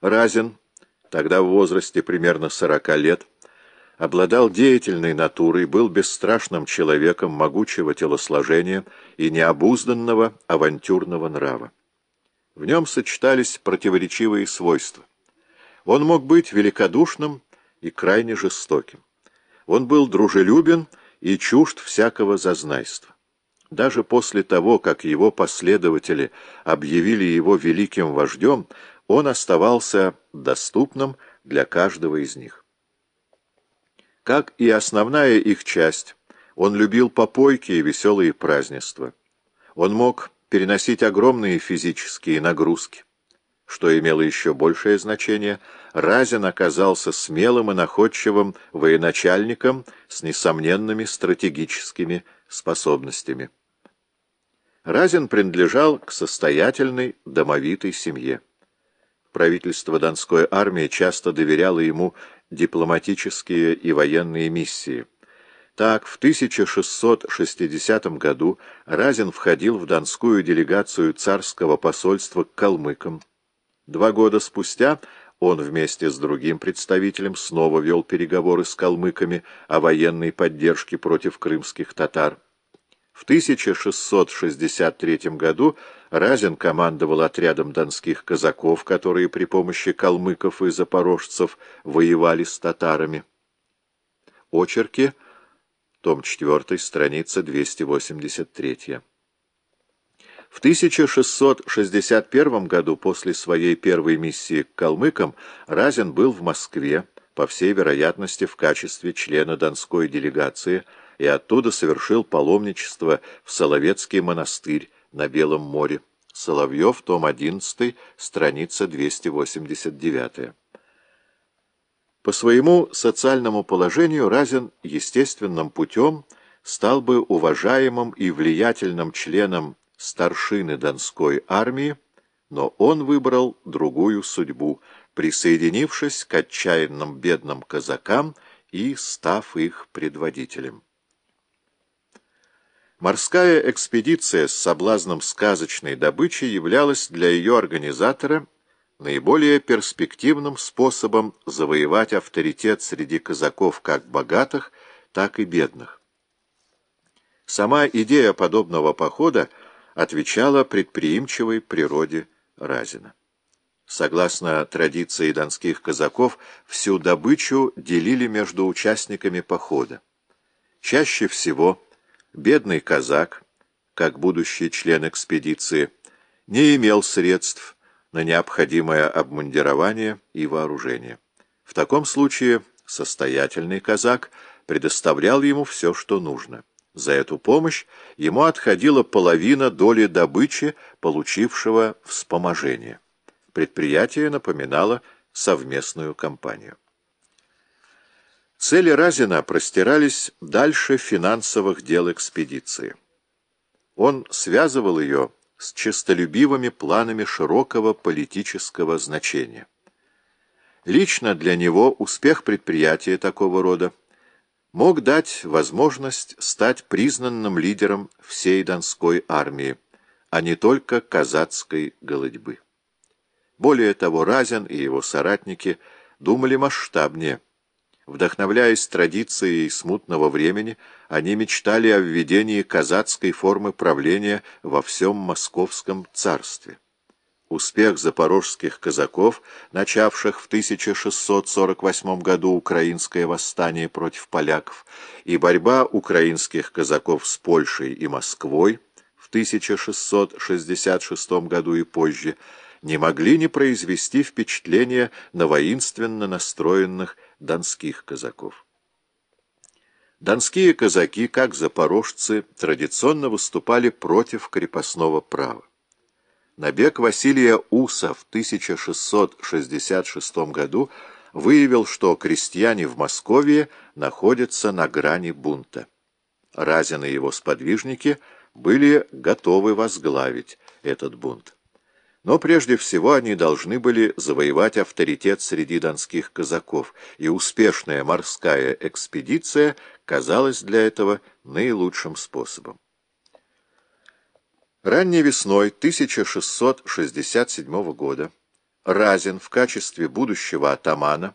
Разин, тогда в возрасте примерно сорока лет, обладал деятельной натурой, был бесстрашным человеком могучего телосложения и необузданного авантюрного нрава. В нем сочетались противоречивые свойства. Он мог быть великодушным и крайне жестоким. Он был дружелюбен и чужд всякого зазнайства. Даже после того, как его последователи объявили его великим вождем, он оставался доступным для каждого из них. Как и основная их часть, он любил попойки и веселые празднества. Он мог переносить огромные физические нагрузки. Что имело еще большее значение, Разин оказался смелым и находчивым военачальником с несомненными стратегическими способностями. Разин принадлежал к состоятельной домовитой семье. Правительство Донской армии часто доверяло ему дипломатические и военные миссии. Так, в 1660 году Разин входил в донскую делегацию царского посольства к калмыкам. Два года спустя он вместе с другим представителем снова вел переговоры с калмыками о военной поддержке против крымских татар. В 1663 году Разин командовал отрядом донских казаков, которые при помощи калмыков и запорожцев воевали с татарами. Очерки, том 4, страница 283. В 1661 году, после своей первой миссии к калмыкам, Разин был в Москве, по всей вероятности в качестве члена донской делегации, и оттуда совершил паломничество в Соловецкий монастырь на Белом море. Соловьев, том 11, страница 289. По своему социальному положению Разин естественным путем стал бы уважаемым и влиятельным членом старшины Донской армии, но он выбрал другую судьбу, присоединившись к отчаянным бедным казакам и став их предводителем. Морская экспедиция с соблазном сказочной добычи являлась для ее организатора наиболее перспективным способом завоевать авторитет среди казаков как богатых, так и бедных. Сама идея подобного похода отвечала предприимчивой природе Разина. Согласно традиции донских казаков, всю добычу делили между участниками похода. Чаще всего бедный казак, как будущий член экспедиции, не имел средств на необходимое обмундирование и вооружение. В таком случае состоятельный казак предоставлял ему все, что нужно. За эту помощь ему отходила половина доли добычи, получившего вспоможение. Предприятие напоминало совместную компанию. Цели Разина простирались дальше финансовых дел экспедиции. Он связывал ее с честолюбивыми планами широкого политического значения. Лично для него успех предприятия такого рода мог дать возможность стать признанным лидером всей Донской армии, а не только казацкой голодьбы. Более того, Разин и его соратники думали масштабнее – Вдохновляясь традицией смутного времени, они мечтали о введении казацкой формы правления во всем московском царстве. Успех запорожских казаков, начавших в 1648 году украинское восстание против поляков, и борьба украинских казаков с Польшей и Москвой в 1666 году и позже, не могли не произвести впечатления на воинственно настроенных донских казаков. Донские казаки, как запорожцы, традиционно выступали против крепостного права. Набег Василия Уса в 1666 году выявил, что крестьяне в Москве находятся на грани бунта. Разин и его сподвижники были готовы возглавить этот бунт. Но прежде всего они должны были завоевать авторитет среди донских казаков, и успешная морская экспедиция казалась для этого наилучшим способом. Ранней весной 1667 года Разин в качестве будущего атамана